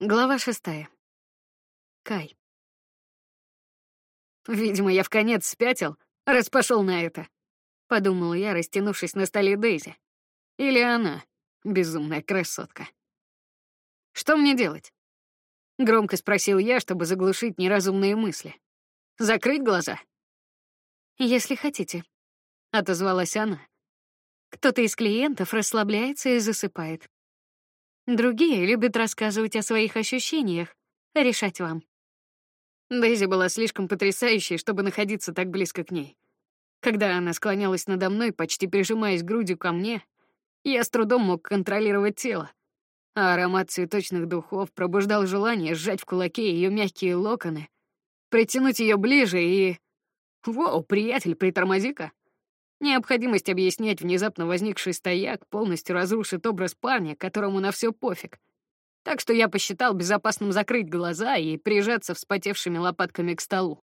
Глава шестая. Кай. Видимо, я в конец спятил, раз пошел на это. Подумал я, растянувшись на столе Дейзи. Или она, безумная красотка. Что мне делать? Громко спросил я, чтобы заглушить неразумные мысли. Закрыть глаза? Если хотите, отозвалась она. Кто-то из клиентов расслабляется и засыпает. Другие любят рассказывать о своих ощущениях, решать вам. Дейзи была слишком потрясающей, чтобы находиться так близко к ней. Когда она склонялась надо мной, почти прижимаясь грудью ко мне, я с трудом мог контролировать тело. А аромат цветочных духов пробуждал желание сжать в кулаке ее мягкие локоны, притянуть ее ближе и... Воу, приятель, притормози-ка. Необходимость объяснять внезапно возникший стояк полностью разрушит образ парня, которому на все пофиг. Так что я посчитал безопасным закрыть глаза и прижаться вспотевшими лопатками к столу.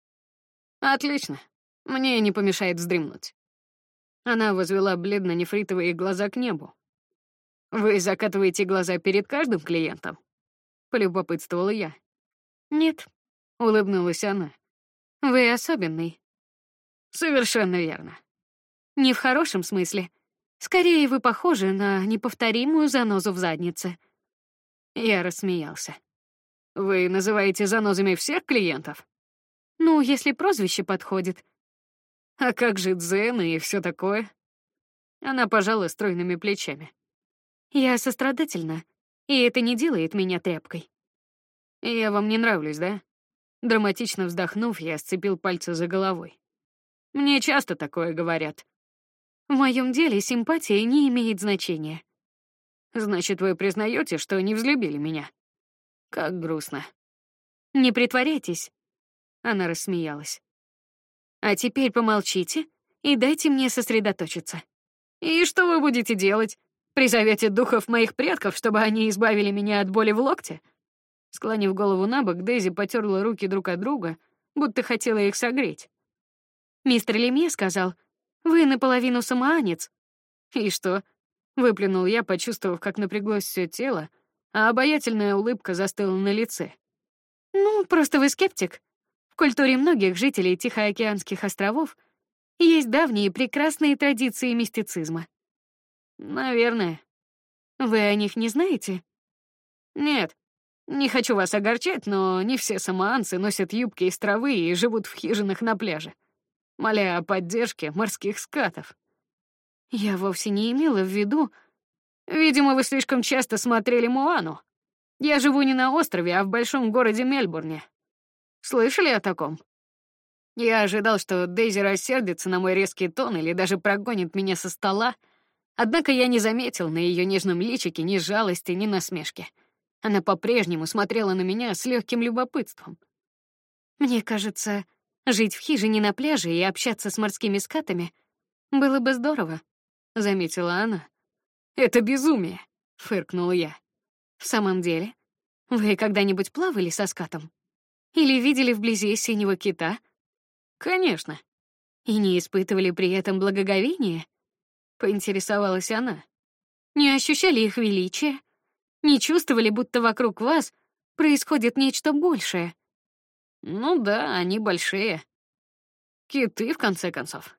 Отлично. Мне не помешает вздремнуть. Она возвела бледно-нефритовые глаза к небу. Вы закатываете глаза перед каждым клиентом? Полюбопытствовала я. Нет, улыбнулась она. Вы особенный. Совершенно верно. Не в хорошем смысле. Скорее, вы похожи на неповторимую занозу в заднице. Я рассмеялся. Вы называете занозами всех клиентов? Ну, если прозвище подходит. А как же дзен и все такое? Она пожала стройными плечами. Я сострадательна, и это не делает меня тряпкой. Я вам не нравлюсь, да? Драматично вздохнув, я сцепил пальцы за головой. Мне часто такое говорят. В моем деле симпатия не имеет значения. Значит, вы признаете, что не взлюбили меня? Как грустно. Не притворяйтесь. Она рассмеялась. А теперь помолчите и дайте мне сосредоточиться. И что вы будете делать? Призовете духов моих предков, чтобы они избавили меня от боли в локте? Склонив голову набок, Дейзи потерла руки друг от друга, будто хотела их согреть. Мистер Лемье сказал, вы наполовину самоанец. И что? Выплюнул я, почувствовав, как напряглось все тело, а обаятельная улыбка застыла на лице. Ну, просто вы скептик. В культуре многих жителей Тихоокеанских островов есть давние прекрасные традиции мистицизма. Наверное. Вы о них не знаете? Нет. Не хочу вас огорчать, но не все самоанцы носят юбки из травы и живут в хижинах на пляже моля о поддержке морских скатов. Я вовсе не имела в виду. Видимо, вы слишком часто смотрели Муану. Я живу не на острове, а в большом городе Мельбурне. Слышали о таком? Я ожидал, что Дейзи рассердится на мой резкий тон или даже прогонит меня со стола, однако я не заметил на ее нежном личике ни жалости, ни насмешки. Она по-прежнему смотрела на меня с легким любопытством. Мне кажется, Жить в хижине на пляже и общаться с морскими скатами было бы здорово, заметила она. Это безумие, фыркнул я. В самом деле, вы когда-нибудь плавали со скатом? Или видели вблизи синего кита? Конечно. И не испытывали при этом благоговения? Поинтересовалась она. Не ощущали их величия? Не чувствовали, будто вокруг вас происходит нечто большее? Ну да, они большие. Киты, в конце концов.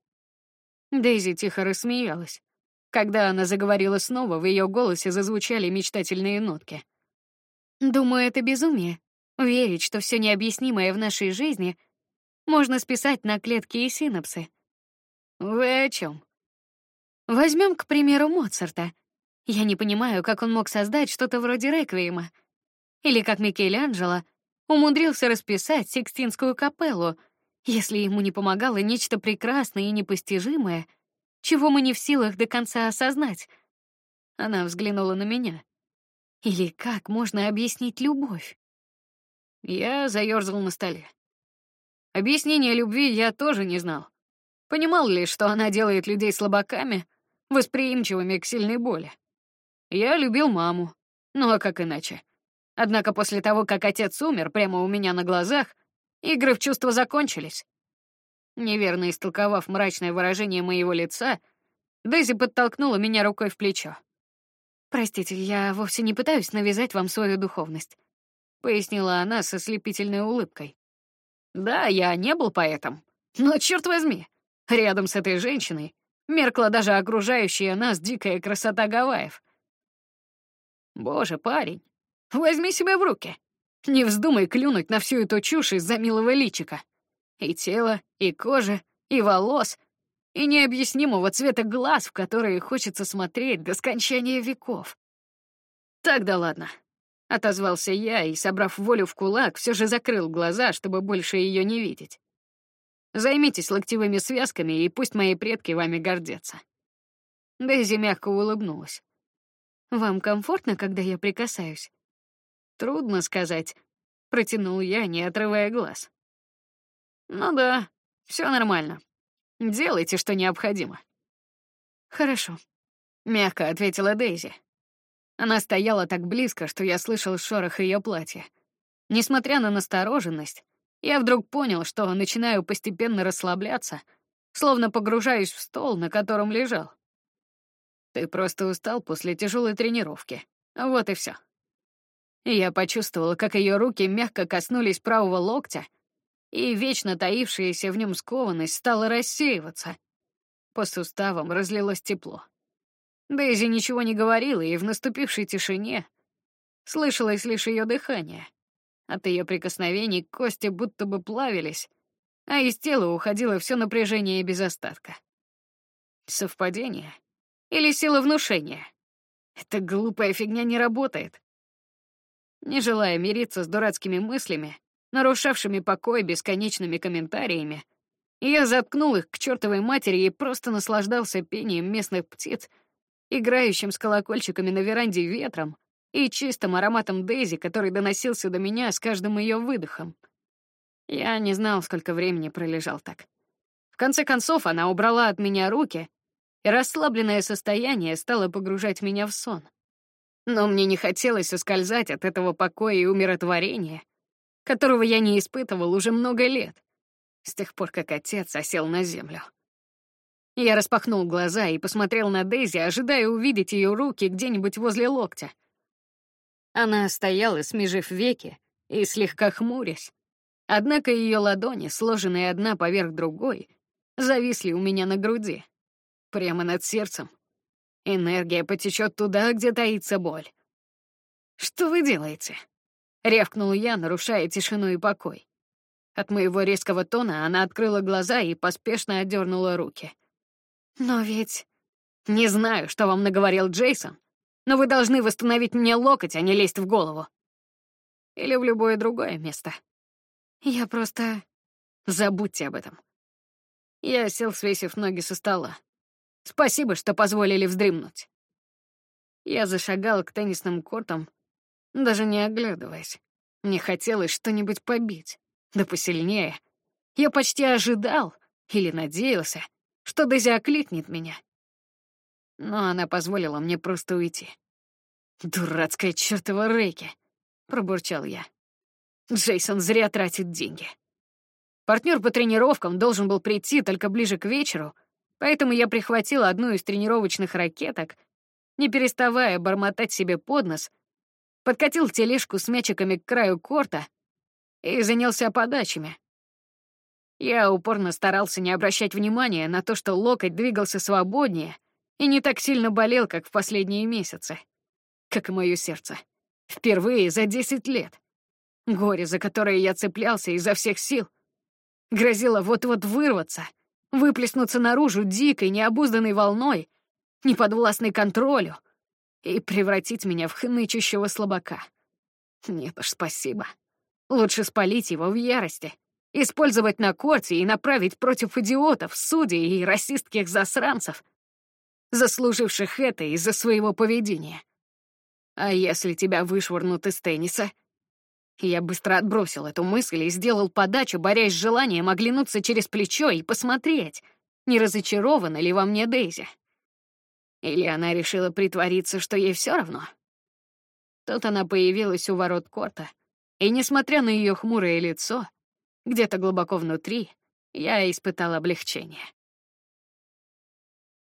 Дейзи тихо рассмеялась. Когда она заговорила снова, в ее голосе зазвучали мечтательные нотки. Думаю, это безумие. Верить, что все необъяснимое в нашей жизни можно списать на клетки и синапсы. Вы о чем? Возьмем, к примеру, Моцарта. Я не понимаю, как он мог создать что-то вроде реквиема, или как Микеланджело умудрился расписать Сикстинскую капеллу, если ему не помогало нечто прекрасное и непостижимое, чего мы не в силах до конца осознать. Она взглянула на меня. Или как можно объяснить любовь? Я заёрзал на столе. Объяснение любви я тоже не знал. Понимал лишь, что она делает людей слабаками, восприимчивыми к сильной боли. Я любил маму, ну а как иначе? Однако после того, как отец умер прямо у меня на глазах, игры в чувства закончились. Неверно истолковав мрачное выражение моего лица, Дейзи подтолкнула меня рукой в плечо. Простите, я вовсе не пытаюсь навязать вам свою духовность. пояснила она со слепительной улыбкой. Да, я не был поэтом, но черт возьми, рядом с этой женщиной меркла даже окружающая нас дикая красота Гавайев. Боже, парень, возьми себя в руки. Не вздумай клюнуть на всю эту чушь из-за милого личика. И тело, и кожа, и волос, и необъяснимого цвета глаз, в которые хочется смотреть до скончания веков. Тогда ладно. Отозвался я и, собрав волю в кулак, все же закрыл глаза, чтобы больше ее не видеть. Займитесь локтевыми связками, и пусть мои предки вами гордятся. Дейзи мягко улыбнулась. Вам комфортно, когда я прикасаюсь? Трудно сказать, протянул я, не отрывая глаз. Ну да, все нормально. Делайте, что необходимо. Хорошо, мягко ответила Дейзи. Она стояла так близко, что я слышал шорох ее платья. Несмотря на настороженность, я вдруг понял, что начинаю постепенно расслабляться, словно погружаюсь в стол, на котором лежал. Ты просто устал после тяжелой тренировки. Вот и все. Я почувствовала, как ее руки мягко коснулись правого локтя, и вечно таившаяся в нем скованность стала рассеиваться. По суставам разлилось тепло. Дейзи ничего не говорила, и в наступившей тишине слышалось лишь ее дыхание. От ее прикосновений кости будто бы плавились, а из тела уходило все напряжение без остатка. Совпадение или сила внушения? Эта глупая фигня не работает. Не желая мириться с дурацкими мыслями, нарушавшими покой бесконечными комментариями, я заткнул их к чертовой матери и просто наслаждался пением местных птиц, играющим с колокольчиками на веранде ветром и чистым ароматом Дейзи, который доносился до меня с каждым ее выдохом. Я не знал, сколько времени пролежал так. В конце концов, она убрала от меня руки, и расслабленное состояние стало погружать меня в сон. Но мне не хотелось ускользать от этого покоя и умиротворения, которого я не испытывал уже много лет, с тех пор, как отец осел на землю. Я распахнул глаза и посмотрел на Дейзи, ожидая увидеть ее руки где-нибудь возле локтя. Она стояла, смежив веки и слегка хмурясь. Однако ее ладони, сложенные одна поверх другой, зависли у меня на груди, прямо над сердцем. Энергия потечет туда, где таится боль. Что вы делаете? рявкнул я, нарушая тишину и покой. От моего резкого тона она открыла глаза и поспешно отдернула руки. Но ведь не знаю, что вам наговорил Джейсон, но вы должны восстановить мне локоть, а не лезть в голову. Или в любое другое место. Я просто забудьте об этом. Я сел, свесив ноги со стола. Спасибо, что позволили вздремнуть. Я зашагал к теннисным кортам, даже не оглядываясь. Мне хотелось что-нибудь побить, да посильнее. Я почти ожидал или надеялся, что Дези окликнет меня. Но она позволила мне просто уйти. «Дурацкая чертова Рейки!» — пробурчал я. Джейсон зря тратит деньги. Партнер по тренировкам должен был прийти только ближе к вечеру, поэтому я прихватила одну из тренировочных ракеток, не переставая бормотать себе под нос, подкатил тележку с мячиками к краю корта и занялся подачами. Я упорно старался не обращать внимания на то, что локоть двигался свободнее и не так сильно болел, как в последние месяцы. Как и мое сердце. Впервые за десять лет. Горе, за которое я цеплялся изо всех сил, грозило вот-вот вырваться, выплеснуться наружу дикой, необузданной волной, неподвластной контролю, и превратить меня в хнычущего слабака. Нет уж, спасибо. Лучше спалить его в ярости, использовать на корте и направить против идиотов, судей и расистских засранцев, заслуживших это из-за своего поведения. А если тебя вышвырнут из тенниса? Я быстро отбросил эту мысль и сделал подачу, борясь с желанием оглянуться через плечо и посмотреть, не разочарована ли во мне Дейзи. Или она решила притвориться, что ей все равно? Тут она появилась у ворот корта, и, несмотря на ее хмурое лицо, где-то глубоко внутри я испытал облегчение.